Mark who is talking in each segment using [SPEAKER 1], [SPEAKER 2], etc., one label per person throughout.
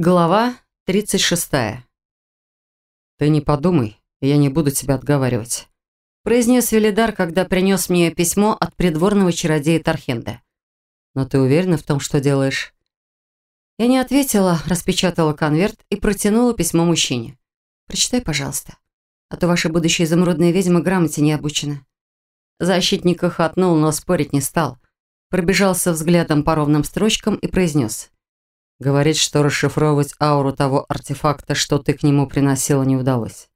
[SPEAKER 1] Глава 36. «Ты не подумай, я не буду тебя отговаривать», произнес Велидар, когда принес мне письмо от придворного чародея Тархенда. «Но ты уверена в том, что делаешь?» Я не ответила, распечатала конверт и протянула письмо мужчине. «Прочитай, пожалуйста, а то ваша будущая изумрудная ведьма грамоте не обучена». Защитник хохотнул, но спорить не стал. Пробежался взглядом по ровным строчкам и произнес – Говорит, что расшифровывать ауру того артефакта, что ты к нему приносила, не удалось.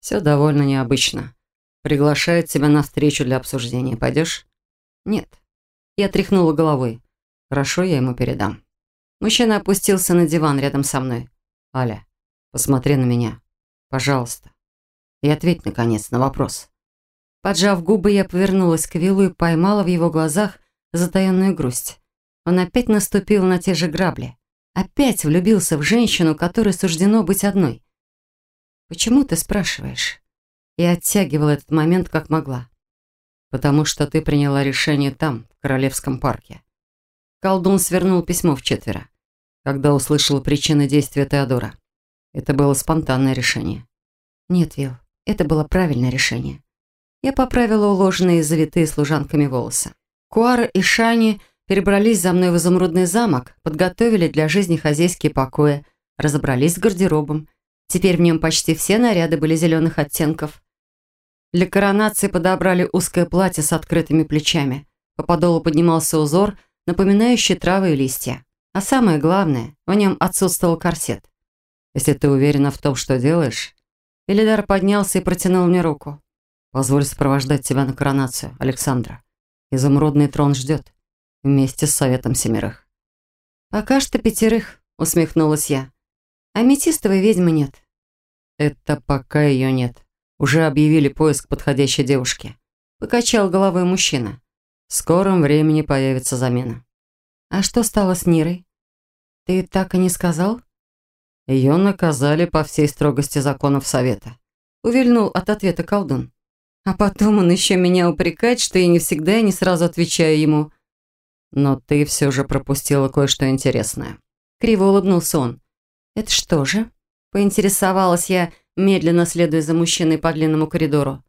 [SPEAKER 1] Все довольно необычно. Приглашает тебя на встречу для обсуждения. Пойдешь? Нет. Я тряхнула головой. Хорошо, я ему передам. Мужчина опустился на диван рядом со мной. Аля, посмотри на меня. Пожалуйста. И ответь, наконец, на вопрос. Поджав губы, я повернулась к Виллу и поймала в его глазах затаенную грусть. Он опять наступил на те же грабли. Опять влюбился в женщину, которой суждено быть одной. «Почему ты спрашиваешь?» Я оттягивала этот момент как могла. «Потому что ты приняла решение там, в Королевском парке». Колдун свернул письмо в четверо, когда услышал причины действия Теодора. Это было спонтанное решение. «Нет, Вил, это было правильное решение». Я поправила уложенные завитые служанками волосы. Куара и Шани – перебрались за мной в изумрудный замок, подготовили для жизни хозяйские покои, разобрались с гардеробом. Теперь в нем почти все наряды были зеленых оттенков. Для коронации подобрали узкое платье с открытыми плечами. По подолу поднимался узор, напоминающий травы и листья. А самое главное, в нем отсутствовал корсет. Если ты уверена в том, что делаешь... Элидар поднялся и протянул мне руку. «Позволь сопровождать тебя на коронацию, Александра. Изумрудный трон ждет вместе с Советом Семерых. «Пока что пятерых», — усмехнулась я. «Аметистовой ведьмы нет». «Это пока ее нет. Уже объявили поиск подходящей девушки». Покачал головой мужчина. «В скором времени появится замена». «А что стало с Нирой? Ты так и не сказал?» Ее наказали по всей строгости законов Совета. Увильнул от ответа колдун. А потом он еще меня упрекает, что я не всегда и не сразу отвечаю ему. Но ты все же пропустила кое-что интересное. Криво улыбнулся он. Это что же? Поинтересовалась я, медленно следуя за мужчиной по длинному коридору.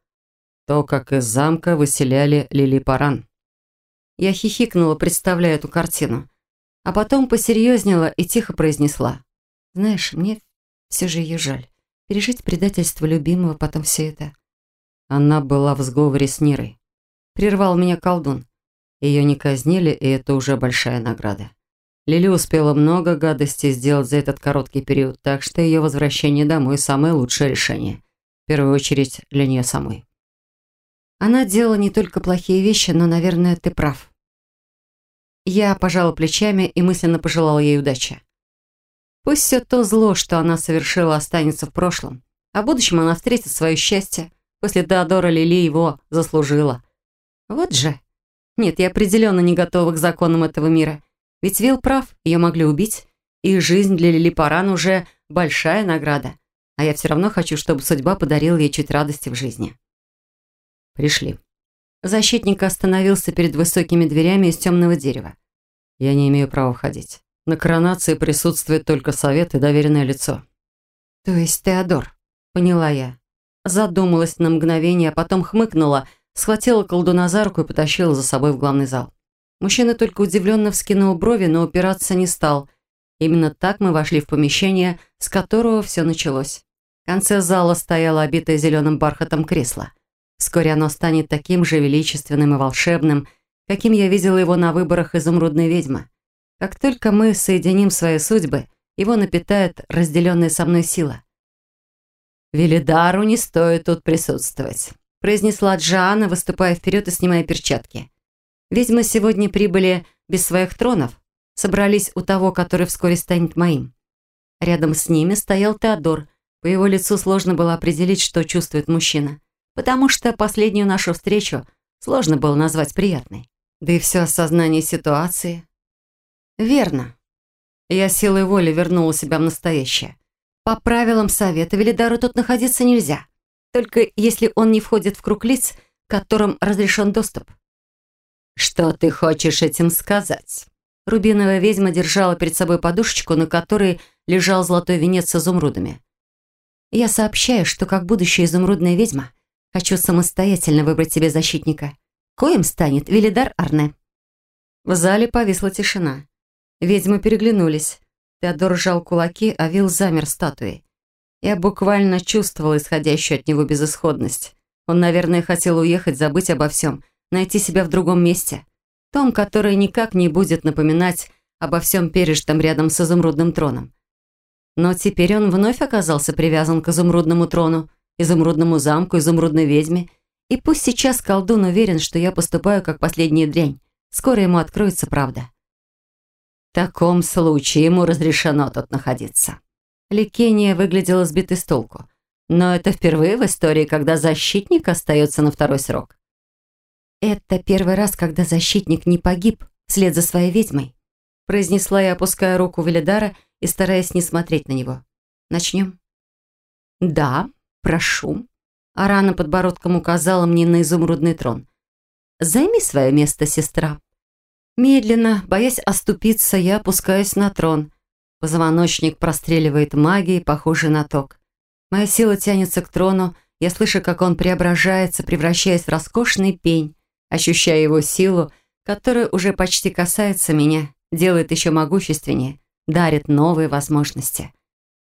[SPEAKER 1] То, как из замка выселяли Лили Паран. Я хихикнула, представляя эту картину. А потом посерьезнела и тихо произнесла. Знаешь, мне все же ее жаль. Пережить предательство любимого, потом все это. Она была в сговоре с Нирой. Прервал меня колдун. Ее не казнили, и это уже большая награда. Лили успела много гадостей сделать за этот короткий период, так что ее возвращение домой – самое лучшее решение. В первую очередь для нее самой. Она делала не только плохие вещи, но, наверное, ты прав. Я пожала плечами и мысленно пожелала ей удачи. Пусть все то зло, что она совершила, останется в прошлом, а в будущем она встретит свое счастье. После Теодора Лили его заслужила. Вот же. Нет, я определенно не готова к законам этого мира. Ведь Вил прав, ее могли убить. И жизнь для Лили Паран уже большая награда. А я все равно хочу, чтобы судьба подарила ей чуть радости в жизни. Пришли. Защитник остановился перед высокими дверями из темного дерева. Я не имею права входить. На коронации присутствует только совет и доверенное лицо. То есть Теодор, поняла я. Задумалась на мгновение, а потом хмыкнула – схватила колдуна за руку и потащила за собой в главный зал. Мужчина только удивленно вскинул брови, но упираться не стал. Именно так мы вошли в помещение, с которого все началось. В конце зала стояло обитое зеленым бархатом кресло. Вскоре оно станет таким же величественным и волшебным, каким я видела его на выборах «Изумрудной ведьмы». Как только мы соединим свои судьбы, его напитает разделенная со мной сила. «Велидару не стоит тут присутствовать произнесла Джоанна, выступая вперед и снимая перчатки. Ведьмы сегодня прибыли без своих тронов, собрались у того, который вскоре станет моим. Рядом с ними стоял Теодор. По его лицу сложно было определить, что чувствует мужчина, потому что последнюю нашу встречу сложно было назвать приятной. Да и все осознание ситуации. Верно. Я силой воли вернула себя в настоящее. По правилам совета Велидару тут находиться нельзя только если он не входит в круг лиц, которым разрешен доступ. «Что ты хочешь этим сказать?» Рубиновая ведьма держала перед собой подушечку, на которой лежал золотой венец с изумрудами. «Я сообщаю, что как будущая изумрудная ведьма хочу самостоятельно выбрать себе защитника. Коим станет Велидар Арне». В зале повисла тишина. Ведьмы переглянулись. Теодор сжал кулаки, а Вил замер статуей. Я буквально чувствовала исходящую от него безысходность. Он, наверное, хотел уехать, забыть обо всем, найти себя в другом месте. Том, который никак не будет напоминать обо всем пережитом рядом с изумрудным троном. Но теперь он вновь оказался привязан к изумрудному трону, изумрудному замку, изумрудной ведьме. И пусть сейчас колдун уверен, что я поступаю как последняя дрянь, скоро ему откроется правда. В таком случае ему разрешено тут находиться. Ликения выглядела сбитой с толку. Но это впервые в истории, когда защитник остается на второй срок. «Это первый раз, когда защитник не погиб вслед за своей ведьмой», произнесла я, опуская руку Велидара и стараясь не смотреть на него. «Начнем?» «Да, прошу». Арана подбородком указала мне на изумрудный трон. «Займи свое место, сестра». Медленно, боясь оступиться, я опускаюсь на трон. Позвоночник простреливает магией, похожей на ток. Моя сила тянется к трону, я слышу, как он преображается, превращаясь в роскошный пень, ощущая его силу, которая уже почти касается меня, делает еще могущественнее, дарит новые возможности.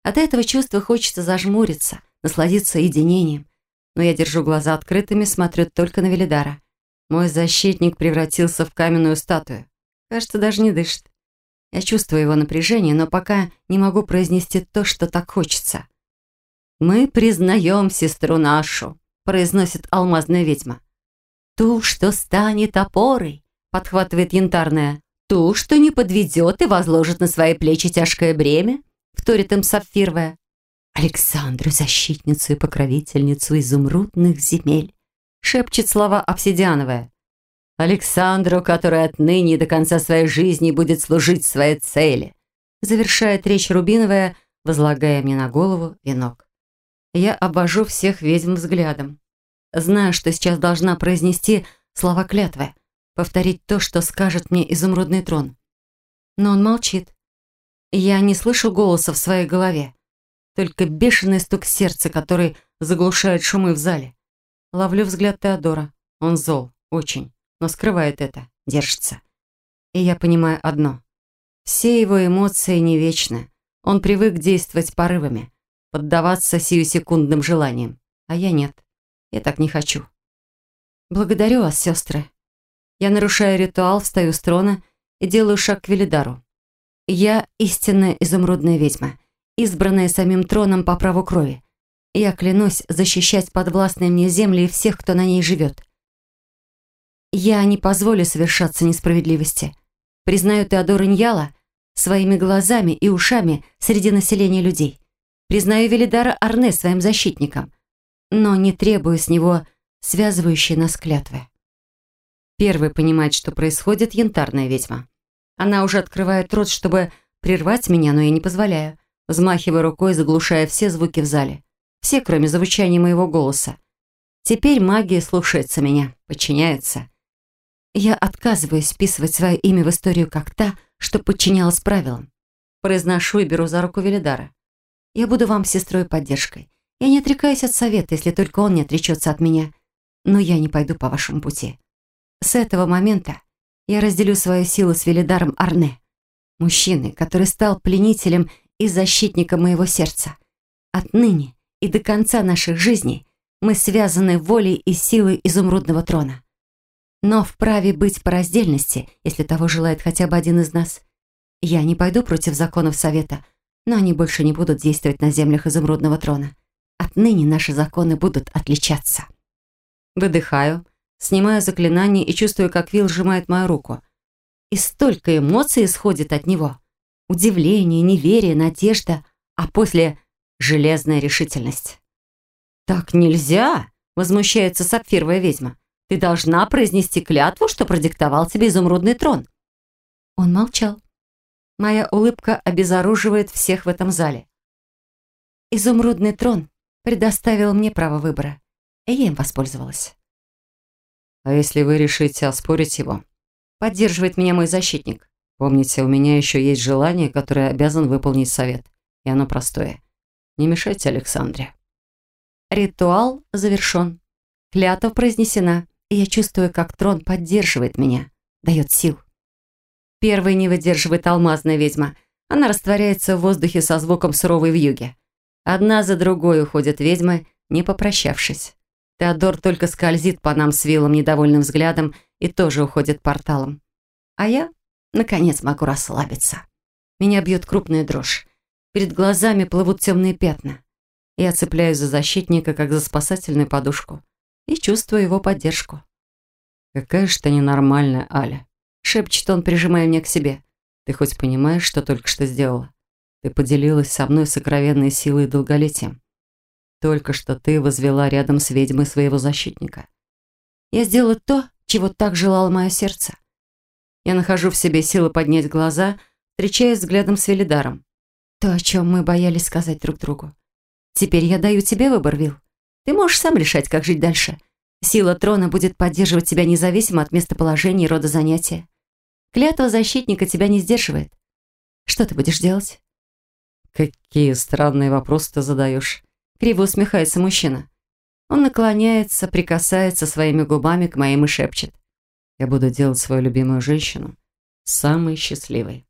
[SPEAKER 1] От этого чувства хочется зажмуриться, насладиться единением. Но я держу глаза открытыми, смотрю только на Велидара. Мой защитник превратился в каменную статую. Кажется, даже не дышит. Я чувствую его напряжение, но пока не могу произнести то, что так хочется. «Мы признаем сестру нашу», — произносит алмазная ведьма. «Ту, что станет опорой», — подхватывает янтарная. «Ту, что не подведет и возложит на свои плечи тяжкое бремя», — вторит им сапфировая. «Александру, защитницу и покровительницу изумрудных земель», шепчет слова обсидиановая. Александру, который отныне и до конца своей жизни будет служить своей цели. Завершает речь Рубиновая, возлагая мне на голову венок. Я обвожу всех ведьм взглядом. Знаю, что сейчас должна произнести слова клятвы, повторить то, что скажет мне изумрудный трон. Но он молчит. Я не слышу голоса в своей голове, только бешеный стук сердца, который заглушает шумы в зале. Ловлю взгляд Теодора. Он зол, очень, но скрывает это, держится. И я понимаю одно. Все его эмоции не вечны. Он привык действовать порывами, поддаваться сиюсекундным желаниям. А я нет. Я так не хочу. Благодарю вас, сестры. Я нарушаю ритуал, встаю с трона и делаю шаг к Велидару. Я истинная изумрудная ведьма, избранная самим троном по праву крови. Я клянусь защищать подвластные мне земли и всех, кто на ней живет. Я не позволю совершаться несправедливости. Признаю Теодора Ньяла своими глазами и ушами среди населения людей. Признаю Велидара Арне своим защитником, но не требую с него связывающей нас клятвы. Первый понимает, что происходит янтарная ведьма. Она уже открывает рот, чтобы прервать меня, но я не позволяю, взмахивая рукой, заглушая все звуки в зале. Все, кроме звучания моего голоса. Теперь магия слушается меня, подчиняется. Я отказываюсь вписывать свое имя в историю как та, что подчинялась правилам. Произношу и беру за руку Велидара. Я буду вам сестрой и поддержкой. Я не отрекаюсь от совета, если только он не отречется от меня. Но я не пойду по вашему пути. С этого момента я разделю свою силу с Велидаром Арне, мужчиной, который стал пленителем и защитником моего сердца. Отныне и до конца наших жизней мы связаны волей и силой изумрудного трона. Но вправе быть по раздельности, если того желает хотя бы один из нас. Я не пойду против законов Совета, но они больше не будут действовать на землях изумрудного трона. Отныне наши законы будут отличаться. Выдыхаю, снимаю заклинание и чувствую, как Вил сжимает мою руку. И столько эмоций исходит от него. Удивление, неверие, надежда, а после железная решительность. «Так нельзя!» — возмущается сапфировая ведьма. «Ты должна произнести клятву, что продиктовал тебе изумрудный трон». Он молчал. Моя улыбка обезоруживает всех в этом зале. Изумрудный трон предоставил мне право выбора, и я им воспользовалась.
[SPEAKER 2] «А если вы решите оспорить его?»
[SPEAKER 1] Поддерживает меня мой защитник.
[SPEAKER 2] «Помните, у меня еще есть желание, которое обязан выполнить совет.
[SPEAKER 1] и оно простое. Не мешайте Александре.
[SPEAKER 2] Ритуал завершен. Клятва произнесена, и я чувствую, как трон поддерживает меня, дает сил. Первой не выдерживает алмазная ведьма. Она растворяется в воздухе со звуком суровой вьюги. Одна за другой уходят ведьмы, не попрощавшись. Теодор только скользит по нам с Виллом недовольным взглядом и тоже уходит порталом. А я, наконец, могу расслабиться. Меня бьет крупная дрожь. Перед глазами плывут темные пятна. Я цепляюсь за защитника, как за спасательную подушку, и чувствую его поддержку.
[SPEAKER 1] «Какая же ты ненормальная, Аля!»
[SPEAKER 2] — шепчет он, прижимая меня к себе.
[SPEAKER 1] «Ты хоть понимаешь, что только что сделала? Ты поделилась со мной сокровенной силой и долголетием. Только что ты возвела рядом с ведьмой своего защитника.
[SPEAKER 2] Я сделала то, чего так желало мое сердце. Я нахожу в себе силы поднять глаза, встречаясь взглядом с Велидаром. То, о чем мы боялись сказать друг другу. Теперь я даю тебе выбор, Вил. Ты можешь сам решать, как жить дальше. Сила трона будет поддерживать тебя независимо от местоположения и рода занятия. Клятва защитника тебя не сдерживает. Что ты будешь делать?
[SPEAKER 1] Какие странные вопросы ты задаешь.
[SPEAKER 2] Криво усмехается мужчина. Он наклоняется, прикасается своими губами к моим и шепчет.
[SPEAKER 1] Я буду делать свою любимую женщину самой счастливой.